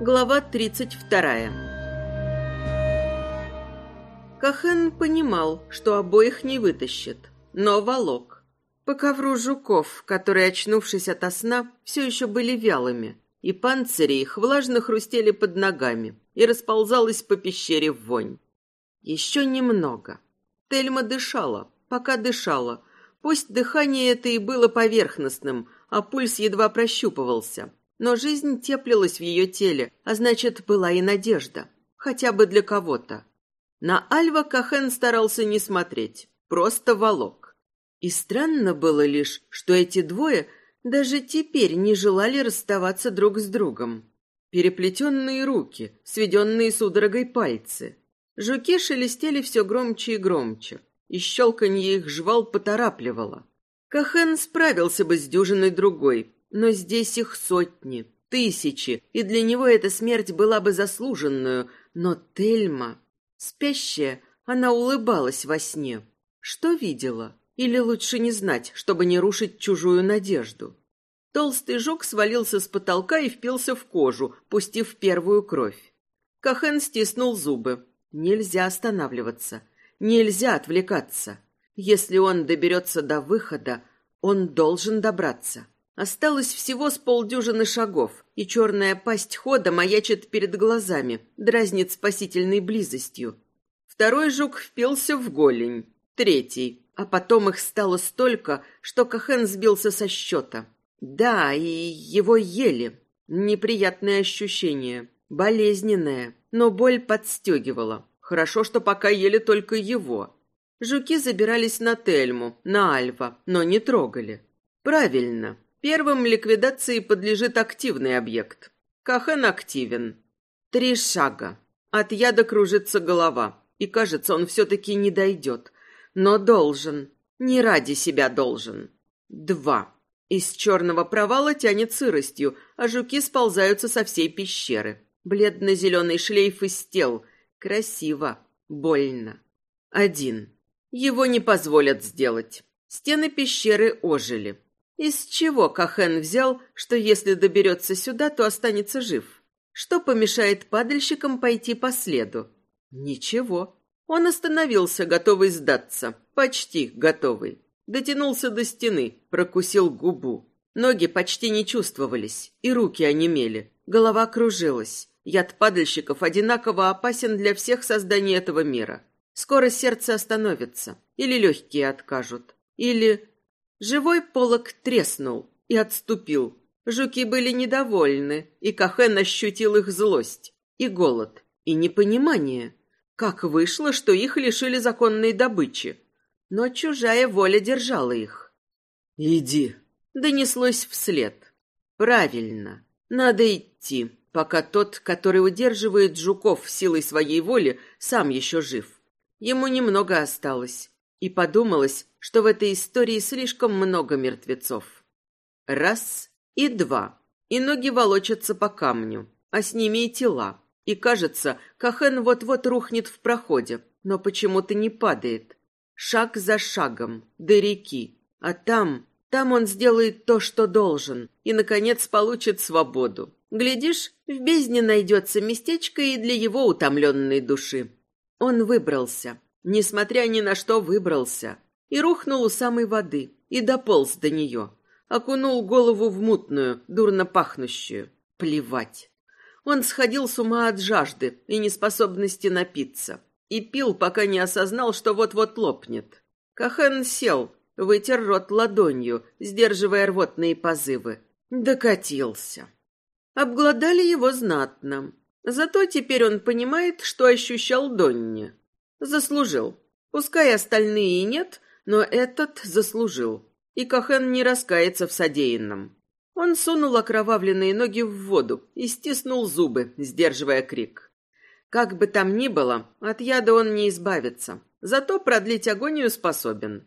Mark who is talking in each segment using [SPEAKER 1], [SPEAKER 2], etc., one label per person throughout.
[SPEAKER 1] Глава 32 Кахен понимал, что обоих не вытащит, но волок. По ковру жуков, которые, очнувшись ото сна, все еще были вялыми, и панцири их влажно хрустели под ногами, и расползалась по пещере вонь. Еще немного. Тельма дышала, пока дышала. Пусть дыхание это и было поверхностным, а пульс едва прощупывался, но жизнь теплилась в ее теле, а значит, была и надежда. Хотя бы для кого-то. На Альва Кахен старался не смотреть, просто волок. И странно было лишь, что эти двое даже теперь не желали расставаться друг с другом. Переплетенные руки, сведенные судорогой пальцы. Жуки шелестели все громче и громче, и щелканье их жвал поторапливало. Кахен справился бы с дюжиной другой, но здесь их сотни, тысячи, и для него эта смерть была бы заслуженную. Но Тельма, спящая, она улыбалась во сне. Что видела? Или лучше не знать, чтобы не рушить чужую надежду? Толстый жук свалился с потолка и впился в кожу, пустив первую кровь. Кахен стиснул зубы. Нельзя останавливаться. Нельзя отвлекаться. Если он доберется до выхода, он должен добраться. Осталось всего с полдюжины шагов, и черная пасть хода маячит перед глазами, дразнит спасительной близостью. Второй жук впился в голень, третий, а потом их стало столько, что Кахен сбился со счета. Да, и его ели. Неприятное ощущение, болезненное, но боль подстегивала. Хорошо, что пока ели только его. Жуки забирались на Тельму, на Альва, но не трогали. Правильно, Первым ликвидации подлежит активный объект. Кахен активен. Три шага. От яда кружится голова, и кажется, он все-таки не дойдет. Но должен. Не ради себя должен. Два. Из черного провала тянет сыростью, а жуки сползаются со всей пещеры. Бледно-зеленый шлейф из тел. Красиво. Больно. Один. Его не позволят сделать. Стены пещеры ожили. Из чего Кахен взял, что если доберется сюда, то останется жив? Что помешает падальщикам пойти по следу? Ничего. Он остановился, готовый сдаться. Почти готовый. Дотянулся до стены, прокусил губу. Ноги почти не чувствовались, и руки онемели. Голова кружилась. Яд падальщиков одинаково опасен для всех созданий этого мира. Скоро сердце остановится, или легкие откажут, или Живой полог треснул и отступил. Жуки были недовольны, и Кахен ощутил их злость, и голод, и непонимание. Как вышло, что их лишили законной добычи? Но чужая воля держала их. «Иди», — донеслось вслед. «Правильно, надо идти, пока тот, который удерживает жуков силой своей воли, сам еще жив. Ему немного осталось, и подумалось, что в этой истории слишком много мертвецов. Раз и два, и ноги волочатся по камню, а с ними и тела. И кажется, Кахен вот-вот рухнет в проходе, но почему-то не падает. Шаг за шагом, до реки. А там, там он сделает то, что должен, и, наконец, получит свободу. Глядишь, в бездне найдется местечко и для его утомленной души. Он выбрался, Несмотря ни на что, выбрался. И рухнул у самой воды, и дополз до нее. Окунул голову в мутную, дурно пахнущую. Плевать. Он сходил с ума от жажды и неспособности напиться. И пил, пока не осознал, что вот-вот лопнет. Кахан сел, вытер рот ладонью, сдерживая рвотные позывы. Докатился. Обглодали его знатно. Зато теперь он понимает, что ощущал Донни. Заслужил. Пускай остальные и нет, но этот заслужил. И Кахен не раскается в содеянном. Он сунул окровавленные ноги в воду и стиснул зубы, сдерживая крик. Как бы там ни было, от яда он не избавится. Зато продлить агонию способен.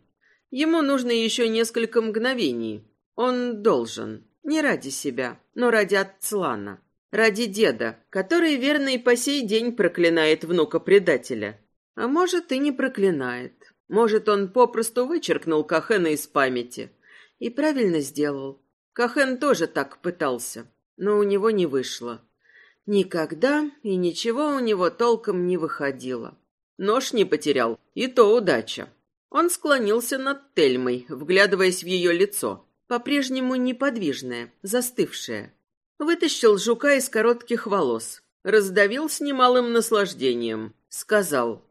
[SPEAKER 1] Ему нужно еще несколько мгновений. Он должен. Не ради себя, но ради Ацлана. Ради деда, который верно и по сей день проклинает внука-предателя. А может, и не проклинает. Может, он попросту вычеркнул Кахена из памяти. И правильно сделал. Кахен тоже так пытался, но у него не вышло. Никогда и ничего у него толком не выходило. Нож не потерял, и то удача. Он склонился над Тельмой, вглядываясь в ее лицо, по-прежнему неподвижное, застывшее. Вытащил жука из коротких волос, раздавил с немалым наслаждением, сказал: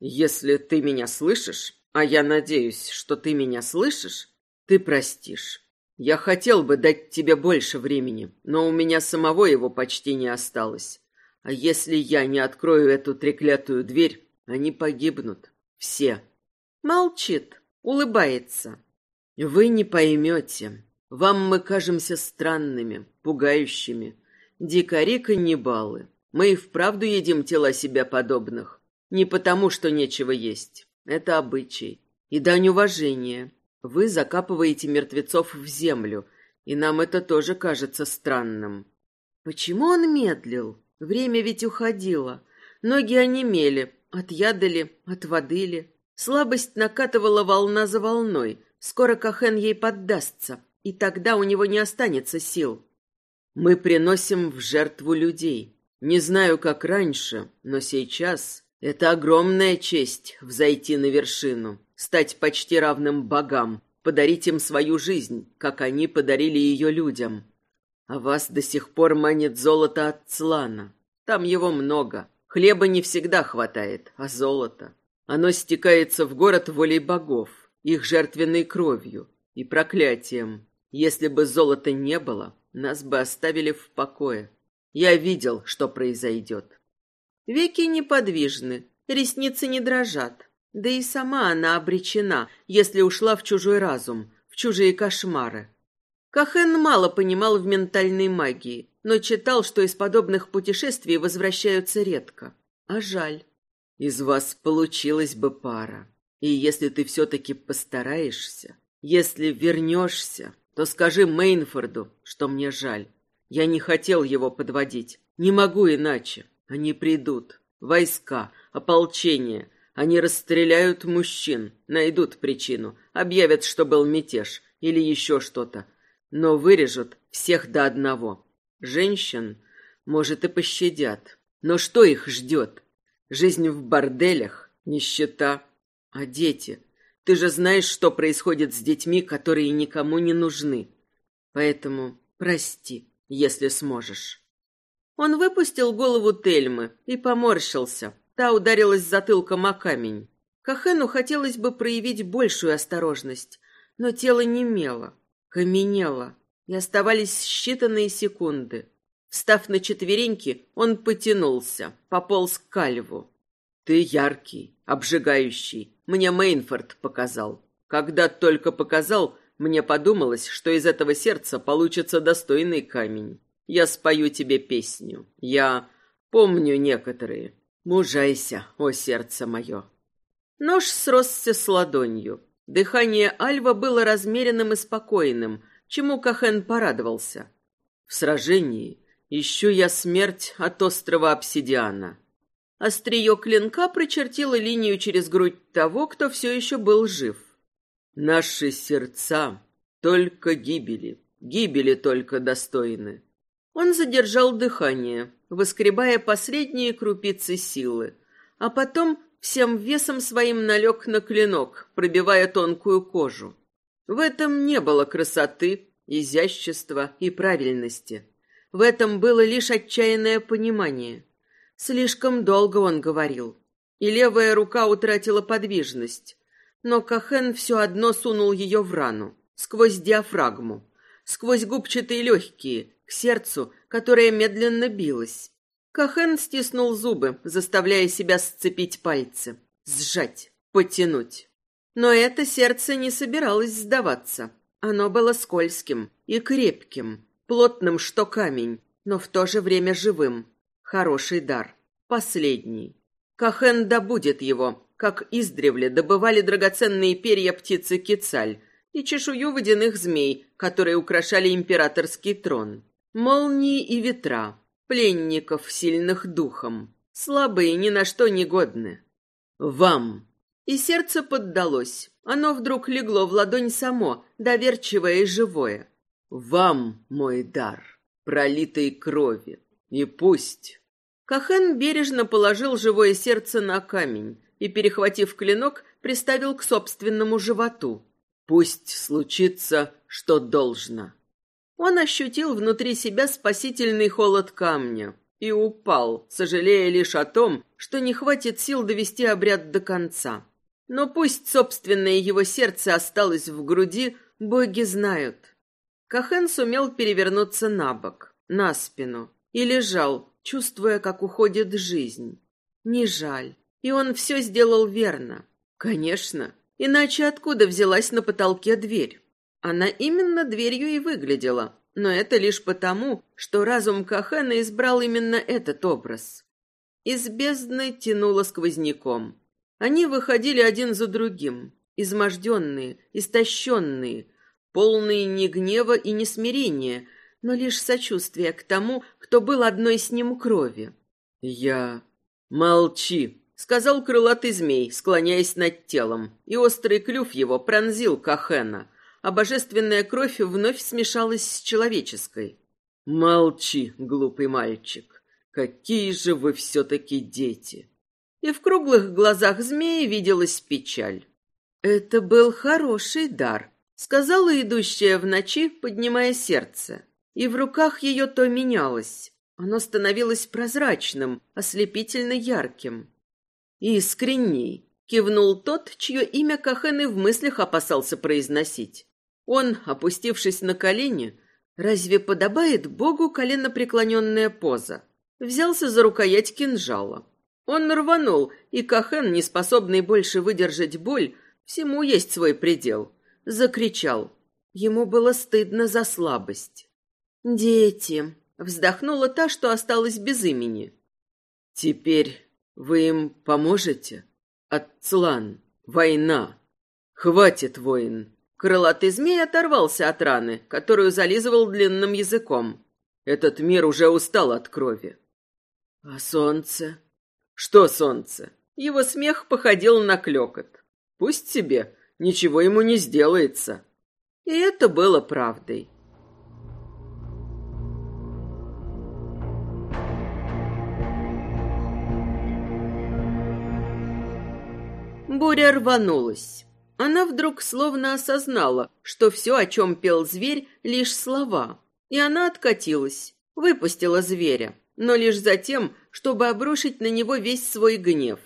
[SPEAKER 1] "Если ты меня слышишь, а я надеюсь, что ты меня слышишь, ты простишь. Я хотел бы дать тебе больше времени, но у меня самого его почти не осталось. А если я не открою эту треклятую дверь, они погибнут. Все. Молчит, улыбается. Вы не поймете. Вам мы кажемся странными, пугающими. Дикари-каннибалы. Мы и вправду едим тела себя подобных. Не потому, что нечего есть. Это обычай. И дань уважения. Вы закапываете мертвецов в землю, и нам это тоже кажется странным. Почему он медлил? Время ведь уходило. Ноги онемели, от яда ли, от воды ли. Слабость накатывала волна за волной. Скоро Кахен ей поддастся, и тогда у него не останется сил. Мы приносим в жертву людей. Не знаю, как раньше, но сейчас это огромная честь взойти на вершину, стать почти равным богам, подарить им свою жизнь, как они подарили ее людям. А вас до сих пор манит золото от Цлана. Там его много. Хлеба не всегда хватает, а золото. Оно стекается в город волей богов, их жертвенной кровью и проклятием. Если бы золота не было, нас бы оставили в покое. Я видел, что произойдет. Веки неподвижны, ресницы не дрожат. Да и сама она обречена, если ушла в чужой разум, в чужие кошмары. Кахен мало понимал в ментальной магии, но читал, что из подобных путешествий возвращаются редко. А жаль. Из вас получилась бы пара. И если ты все-таки постараешься, если вернешься, то скажи Мейнфорду, что мне жаль. Я не хотел его подводить. Не могу иначе. Они придут. Войска, ополчение. Они расстреляют мужчин, найдут причину, объявят, что был мятеж или еще что-то но вырежут всех до одного. Женщин, может, и пощадят. Но что их ждет? Жизнь в борделях, нищета. А дети? Ты же знаешь, что происходит с детьми, которые никому не нужны. Поэтому прости, если сможешь. Он выпустил голову Тельмы и поморщился. Та ударилась затылком о камень. Кахену хотелось бы проявить большую осторожность, но тело немело каменело, и оставались считанные секунды. Встав на четвереньки, он потянулся, пополз к кальву. «Ты яркий, обжигающий. Мне Мейнфорд показал. Когда только показал, мне подумалось, что из этого сердца получится достойный камень. Я спою тебе песню. Я помню некоторые. Мужайся, о сердце мое». Нож сросся с ладонью. Дыхание Альва было размеренным и спокойным, чему Кахен порадовался. В сражении ищу я смерть от острова Обсидиана. Острие клинка прочертило линию через грудь того, кто все еще был жив. Наши сердца только гибели, гибели только достойны. Он задержал дыхание, выскребая последние крупицы силы, а потом всем весом своим налег на клинок, пробивая тонкую кожу. В этом не было красоты, изящества и правильности. В этом было лишь отчаянное понимание. Слишком долго он говорил, и левая рука утратила подвижность. Но Кахен все одно сунул ее в рану, сквозь диафрагму, сквозь губчатые легкие, к сердцу, которое медленно билось. Кахен стиснул зубы, заставляя себя сцепить пальцы, сжать, потянуть. Но это сердце не собиралось сдаваться. Оно было скользким и крепким, плотным, что камень, но в то же время живым. Хороший дар. Последний. Кахен добудет его, как издревле добывали драгоценные перья птицы Кицаль и чешую водяных змей, которые украшали императорский трон. Молнии и ветра, пленников, сильных духом, слабые, ни на что не годны. Вам, И сердце поддалось. Оно вдруг легло в ладонь само, доверчивое и живое. «Вам мой дар, пролитой крови, и пусть...» Кахен бережно положил живое сердце на камень и, перехватив клинок, приставил к собственному животу. «Пусть случится, что должно». Он ощутил внутри себя спасительный холод камня и упал, сожалея лишь о том, что не хватит сил довести обряд до конца. Но пусть собственное его сердце осталось в груди, боги знают. Кахен сумел перевернуться на бок, на спину, и лежал, чувствуя, как уходит жизнь. Не жаль. И он все сделал верно. Конечно. Иначе откуда взялась на потолке дверь? Она именно дверью и выглядела. Но это лишь потому, что разум Кахена избрал именно этот образ. Из бездны тянуло сквозняком. Они выходили один за другим, изможденные, истощенные, полные ни гнева и ни смирения, но лишь сочувствия к тому, кто был одной с ним крови. «Я... молчи», — сказал крылатый змей, склоняясь над телом, и острый клюв его пронзил Кахена, а божественная кровь вновь смешалась с человеческой. «Молчи, глупый мальчик, какие же вы все-таки дети!» И в круглых глазах змеи виделась печаль. «Это был хороший дар», — сказала идущая в ночи, поднимая сердце и в руках ее то менялось. Оно становилось прозрачным, ослепительно ярким. «Искренний», — кивнул тот, чье имя Кахен и в мыслях опасался произносить. Он, опустившись на колени, разве подобает Богу коленопреклоненная поза? Взялся за рукоять кинжала. Он рванул, и Кахен, не способный больше выдержать боль, всему есть свой предел, закричал. Ему было стыдно за слабость. «Дети!» — вздохнула та, что осталась без имени. «Теперь вы им поможете? Отцлан, война! Хватит, воин!» Крылатый змей оторвался от раны, которую зализывал длинным языком. Этот мир уже устал от крови. А солнце? Что солнце? Его смех походил на клёкот. Пусть себе, ничего ему не сделается. И это было правдой. Буря рванулась. Она вдруг словно осознала, что все, о чем пел зверь, лишь слова. И она откатилась, выпустила зверя, но лишь за тем, чтобы обрушить на него весь свой гнев.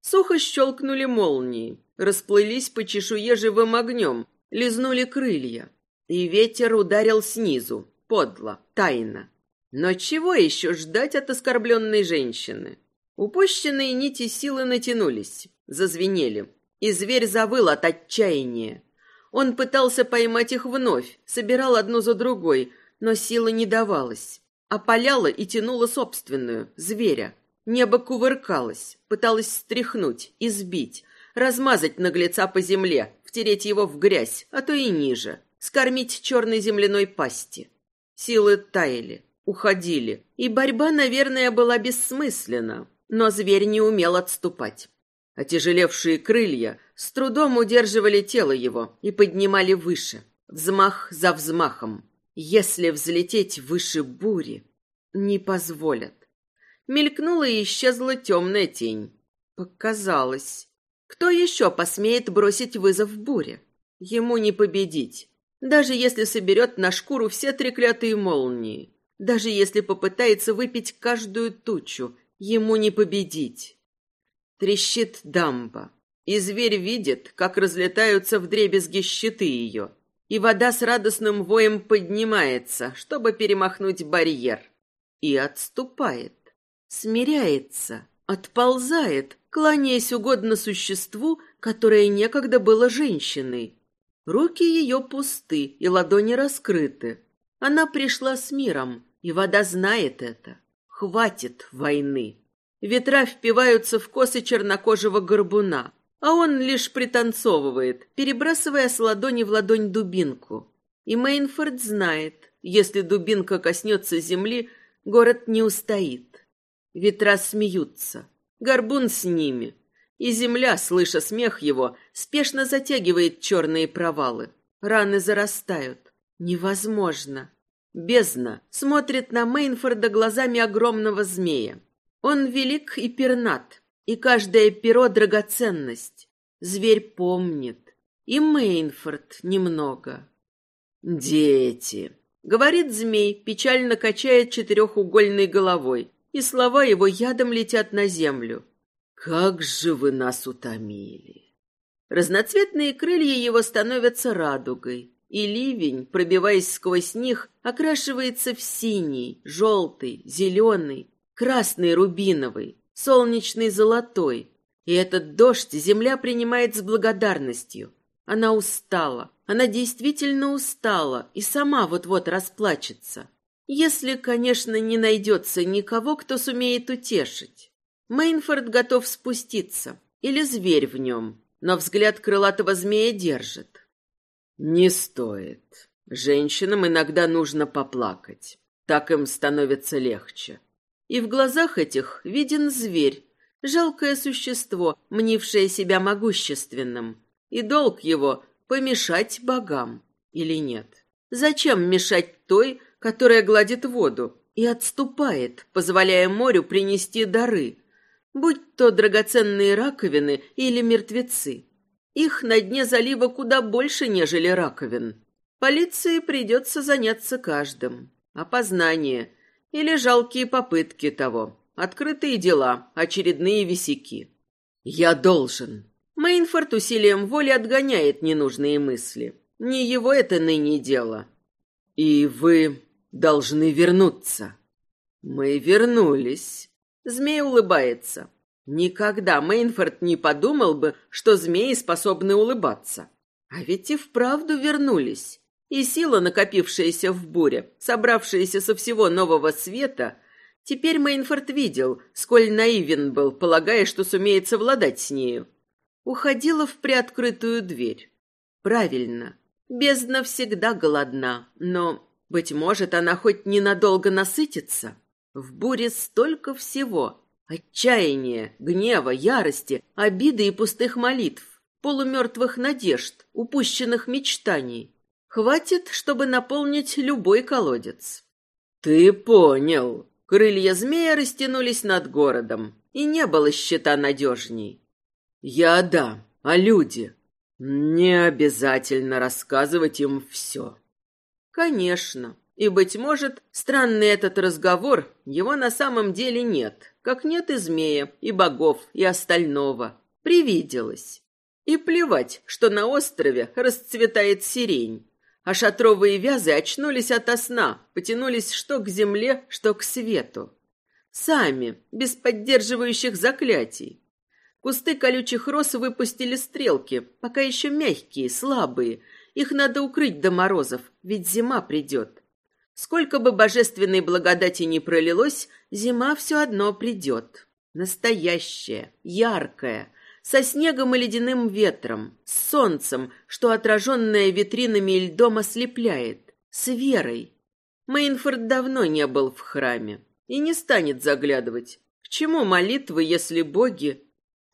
[SPEAKER 1] Сухо щелкнули молнии, расплылись по чешуе живым огнем, лизнули крылья. И ветер ударил снизу, подло, тайно. Но чего еще ждать от оскорбленной женщины? Упущенные нити силы натянулись, зазвенели, и зверь завыл от отчаяния. Он пытался поймать их вновь, собирал одну за другой, но сила не давалась. Опаляла и тянула собственную, зверя. Небо кувыркалось, пыталось стряхнуть, избить, размазать наглеца по земле, втереть его в грязь, а то и ниже, скормить черной земляной пасти. Силы таяли, уходили, и борьба, наверное, была бессмысленна. Но зверь не умел отступать. Отяжелевшие крылья с трудом удерживали тело его и поднимали выше, взмах за взмахом. Если взлететь выше бури, не позволят. Мелькнула и исчезла темная тень. Показалось. Кто еще посмеет бросить вызов буре? Ему не победить. Даже если соберет на шкуру все треклятые молнии. Даже если попытается выпить каждую тучу Ему не победить. Трещит дамба, и зверь видит, как разлетаются вдребезги щиты ее, и вода с радостным воем поднимается, чтобы перемахнуть барьер, и отступает, смиряется, отползает, кланяясь угодно существу, которое некогда было женщиной. Руки ее пусты и ладони раскрыты. Она пришла с миром, и вода знает это. Хватит войны. Ветра впиваются в косы чернокожего горбуна, а он лишь пританцовывает, перебрасывая с ладони в ладонь дубинку. И Мейнфорд знает, если дубинка коснется земли, город не устоит. Ветра смеются. Горбун с ними. И земля, слыша смех его, спешно затягивает черные провалы. Раны зарастают. Невозможно. Бездна смотрит на Мейнфорда глазами огромного змея. Он велик и пернат, и каждое перо — драгоценность. Зверь помнит. И Мейнфорд немного. «Дети!» — говорит змей, печально качает четырехугольной головой, и слова его ядом летят на землю. «Как же вы нас утомили!» Разноцветные крылья его становятся радугой, и ливень, пробиваясь сквозь них, окрашивается в синий, желтый, зеленый, красный рубиновый, солнечный золотой. И этот дождь земля принимает с благодарностью. Она устала, она действительно устала и сама вот-вот расплачется. Если, конечно, не найдется никого, кто сумеет утешить. Мейнфорд готов спуститься, или зверь в нем, но взгляд крылатого змея держит. Не стоит. Женщинам иногда нужно поплакать. Так им становится легче. И в глазах этих виден зверь, жалкое существо, мнившее себя могущественным. И долг его — помешать богам. Или нет? Зачем мешать той, которая гладит воду и отступает, позволяя морю принести дары, будь то драгоценные раковины или мертвецы? Их на дне залива куда больше, нежели раковин. Полиции придется заняться каждым. Опознание или жалкие попытки того. Открытые дела, очередные висяки. Я должен. Мейнфорд усилием воли отгоняет ненужные мысли. Не его это ныне дело. И вы должны вернуться. Мы вернулись. Змей улыбается. Никогда Мейнфорд не подумал бы, что змеи способны улыбаться. А ведь и вправду вернулись. И сила, накопившаяся в буре, собравшаяся со всего нового света, теперь Мейнфорд видел, сколь наивен был, полагая, что сумеет совладать с нею. Уходила в приоткрытую дверь. Правильно. Бездна всегда голодна, но, быть может, она хоть ненадолго насытится. В буре столько всего, Отчаяния, гнева, ярости, обиды и пустых молитв, полумертвых надежд, упущенных мечтаний. Хватит, чтобы наполнить любой колодец. Ты понял. Крылья змея растянулись над городом, и не было щита надежней. Я да, а люди? Не обязательно рассказывать им все. Конечно. И, быть может, странный этот разговор, его на самом деле нет, как нет и змея, и богов, и остального. Привиделось. И плевать, что на острове расцветает сирень, а шатровые вязы очнулись ото сна, потянулись что к земле, что к свету. Сами, без поддерживающих заклятий. Кусты колючих роз выпустили стрелки, пока еще мягкие, слабые. Их надо укрыть до морозов, ведь зима придет. Сколько бы божественной благодати ни пролилось, зима все одно придет. Настоящая, яркая, со снегом и ледяным ветром, с солнцем, что отраженное витринами и льдом ослепляет, с верой. Мейнфорд давно не был в храме и не станет заглядывать. К чему молитвы, если боги...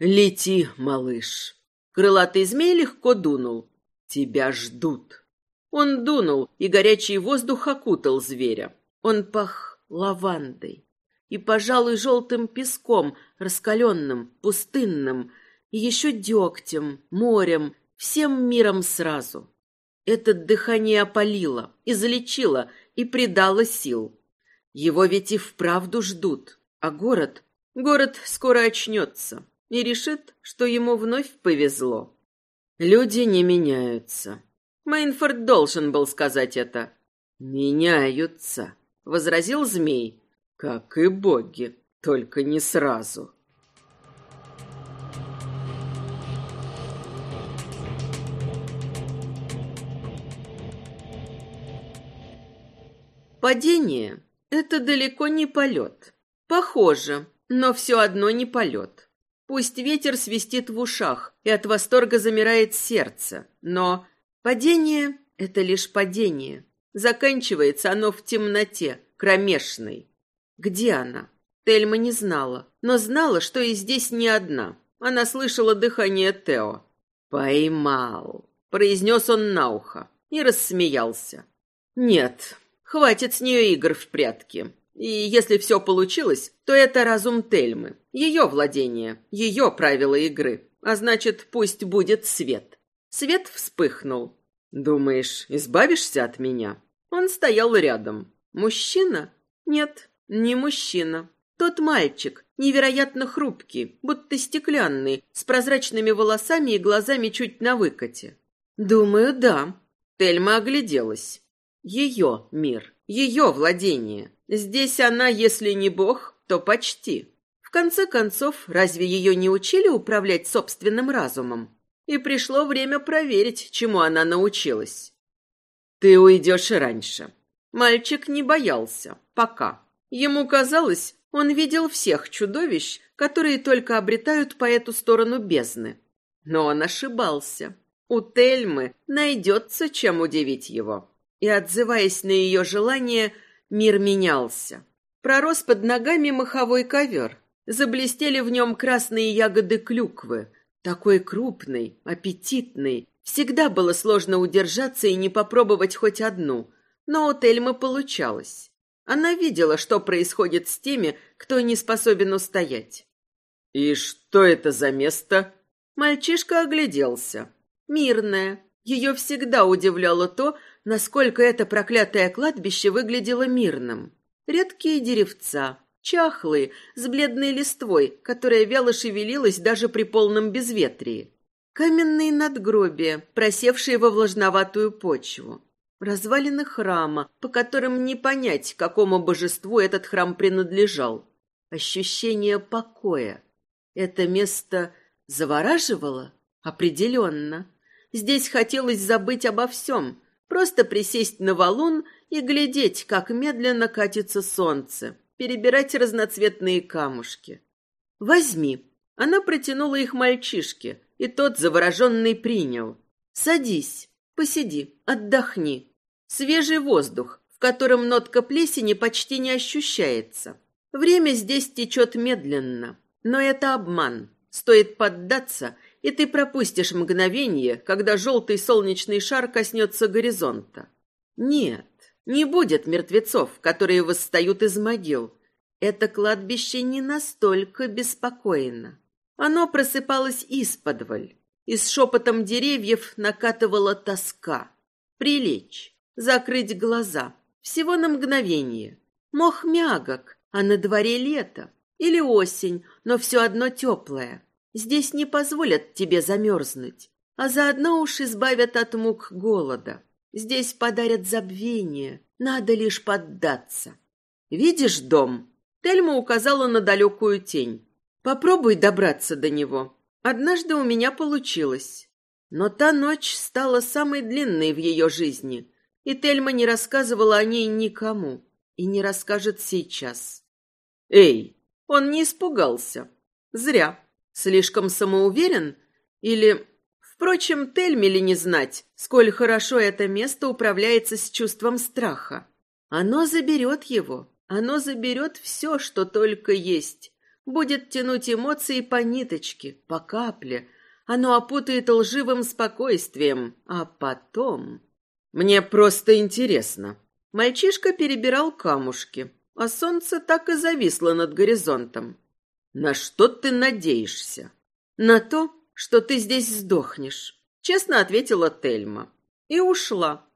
[SPEAKER 1] Лети, малыш. Крылатый змей легко дунул. Тебя ждут. Он дунул, и горячий воздух окутал зверя. Он пах лавандой и, пожалуй, желтым песком, раскаленным, пустынным, и еще дегтем, морем, всем миром сразу. Это дыхание опалило, излечило и придало сил. Его ведь и вправду ждут, а город... Город скоро очнется и решит, что ему вновь повезло. Люди не меняются. Мейнфорд должен был сказать это. «Меняются», — возразил змей. «Как и боги, только не сразу». Падение — это далеко не полет. Похоже, но все одно не полет. Пусть ветер свистит в ушах, и от восторга замирает сердце, но Падение — это лишь падение. Заканчивается оно в темноте, кромешной. Где она? Тельма не знала, но знала, что и здесь не одна. Она слышала дыхание Тео. «Поймал», — произнес он на ухо и рассмеялся. «Нет, хватит с нее игр в прятки. И если все получилось, то это разум Тельмы, ее владение, ее правила игры. А значит, пусть будет свет». Свет вспыхнул. «Думаешь, избавишься от меня?» Он стоял рядом. «Мужчина? Нет, не мужчина. Тот мальчик, невероятно хрупкий, будто стеклянный, с прозрачными волосами и глазами чуть на выкате. Думаю, да. Тельма огляделась. Ее мир, ее владение. Здесь она, если не бог, то почти. В конце концов, разве ее не учили управлять собственным разумом? И пришло время проверить, чему она научилась. Ты уйдешь раньше. Мальчик не боялся. Пока. Ему казалось, он видел всех чудовищ, которые только обретают по эту сторону бездны. Но он ошибался. У Тельмы найдется, чем удивить его. И, отзываясь на ее желание, мир менялся. Пророс под ногами маховой ковер. Заблестели в нем красные ягоды клюквы. Такой крупный, аппетитный. Всегда было сложно удержаться и не попробовать хоть одну. Но у Тельмы получалось. Она видела, что происходит с теми, кто не способен устоять. «И что это за место?» Мальчишка огляделся. Мирное. Ее всегда удивляло то, насколько это проклятое кладбище выглядело мирным. Редкие деревца, чахлые, с бледной листвой, которая вяло шевелилась даже при полном безветрии. Каменные надгробия, просевшие во влажноватую почву развалины храма, по которым не понять, какому божеству этот храм принадлежал. Ощущение покоя. Это место завораживало? Определенно. Здесь хотелось забыть обо всем, просто присесть на валун и глядеть, как медленно катится солнце, перебирать разноцветные камушки. «Возьми». Она протянула их мальчишке, и тот, завороженный, принял. «Садись, посиди, отдохни. Свежий воздух, в котором нотка плесени почти не ощущается. Время здесь течет медленно, но это обман. Стоит поддаться, и ты пропустишь мгновение, когда желтый солнечный шар коснется горизонта. Нет, не будет мертвецов, которые восстают из могил. Это кладбище не настолько беспокойно. Оно просыпалось исподволь, и с шепотом деревьев накатывала тоска. Прилечь, закрыть глаза. Всего на мгновение. Мох мягок, а на дворе лето. Или осень, но все одно теплое. Здесь не позволят тебе замерзнуть, а заодно уж избавят от мук голода. Здесь подарят забвение, надо лишь поддаться. Видишь дом? Тельма указала на далекую тень. Попробуй добраться до него. Однажды у меня получилось. Но та ночь стала самой длинной в ее жизни, и Тельма не рассказывала о ней никому и не расскажет сейчас. Эй, он не испугался. Зря. Слишком самоуверен или Впрочем, Тельме ли не знать, сколь хорошо это место управляется с чувством страха. Оно заберет его, оно заберет все, что только есть. Будет тянуть эмоции по ниточке, по капле. Оно опутает лживым спокойствием, а потом... Мне просто интересно. Мальчишка перебирал камушки, а солнце так и зависло над горизонтом. На что ты надеешься? На то, что ты здесь сдохнешь, честно ответила Тельма. И ушла.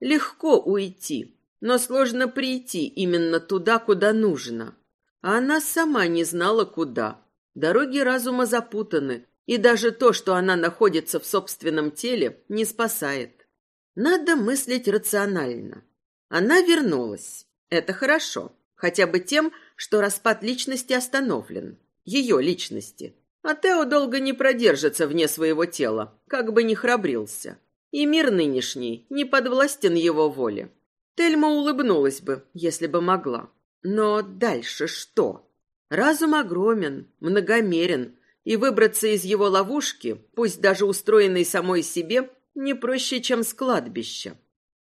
[SPEAKER 1] Легко уйти, но сложно прийти именно туда, куда нужно. А она сама не знала, куда. Дороги разума запутаны, и даже то, что она находится в собственном теле, не спасает. Надо мыслить рационально. Она вернулась. Это хорошо. Хотя бы тем, что распад личности остановлен. Ее личности. А Тео долго не продержится вне своего тела, как бы ни храбрился. И мир нынешний не подвластен его воле. Тельма улыбнулась бы, если бы могла. Но дальше что? Разум огромен, многомерен, и выбраться из его ловушки, пусть даже устроенной самой себе, не проще, чем с кладбища.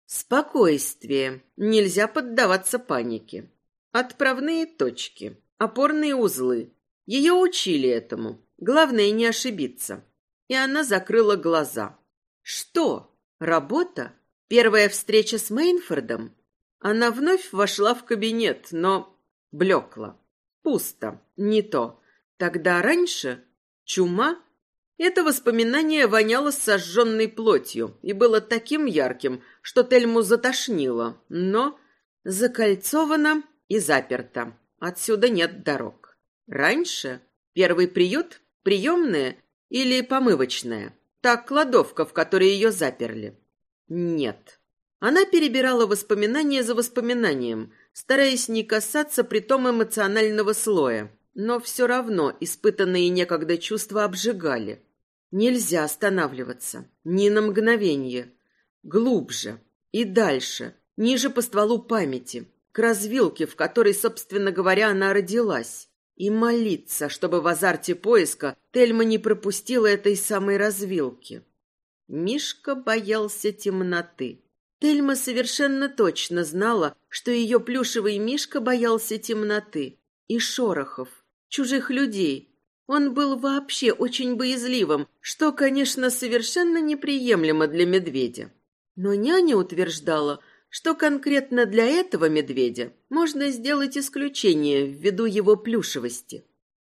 [SPEAKER 1] Спокойствие. Нельзя поддаваться панике. Отправные точки, опорные узлы. Ее учили этому. Главное не ошибиться. И она закрыла глаза. Что? Работа? Первая встреча с Мейнфордом? Она вновь вошла в кабинет, но блекла. Пусто. Не то. Тогда раньше? Чума? Это воспоминание воняло сожженной плотью и было таким ярким, что Тельму затошнило, но закольцовано и заперто. Отсюда нет дорог. Раньше первый приют, приемная или помывочная. Так кладовка, в которой ее заперли. Нет. Она перебирала воспоминания за воспоминанием, стараясь не касаться притом эмоционального слоя. Но все равно испытанные некогда чувства обжигали. Нельзя останавливаться. Ни на мгновение. Глубже. И дальше. Ниже по стволу памяти. К развилке, в которой, собственно говоря, она родилась. И молиться, чтобы в азарте поиска Тельма не пропустила этой самой развилки. Мишка боялся темноты. Тельма совершенно точно знала, что ее плюшевый Мишка боялся темноты и шорохов, чужих людей, он был вообще очень боязливым, что, конечно, совершенно неприемлемо для медведя. Но няня утверждала, что конкретно для этого медведя можно сделать исключение ввиду его плюшевости.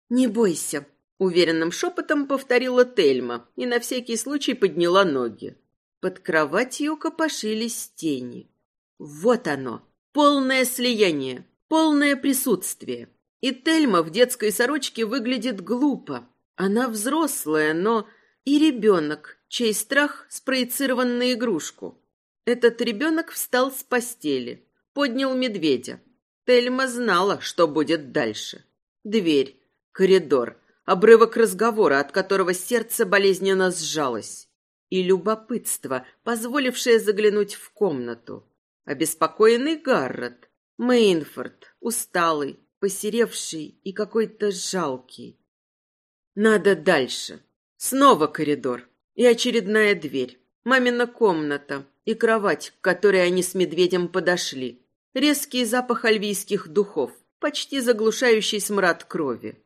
[SPEAKER 1] «Не бойся», — уверенным шепотом повторила Тельма и на всякий случай подняла ноги. Под кроватью копошились тени. Вот оно, полное слияние, полное присутствие. И Тельма в детской сорочке выглядит глупо. Она взрослая, но и ребенок, чей страх спроецирован на игрушку. Этот ребенок встал с постели, поднял медведя. Тельма знала, что будет дальше. Дверь, коридор, обрывок разговора, от которого сердце болезненно сжалось. И любопытство, позволившее заглянуть в комнату. Обеспокоенный Гаррет, Мейнфорд, усталый, посеревший и какой-то жалкий. Надо дальше. Снова коридор и очередная дверь. Мамина комната и кровать, к которой они с медведем подошли. Резкий запах альвийских духов, почти заглушающий смрад крови.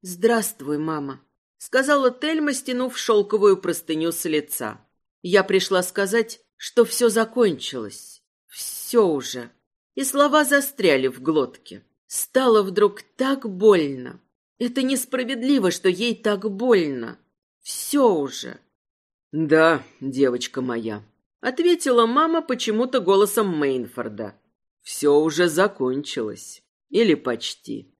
[SPEAKER 1] «Здравствуй, мама», — сказала Тельма, стянув шелковую простыню с лица. «Я пришла сказать, что все закончилось. Все уже». И слова застряли в глотке. Стало вдруг так больно. Это несправедливо, что ей так больно. Все уже. Да, девочка моя, ответила мама почему-то голосом Мейнфорда. Все уже закончилось. Или почти.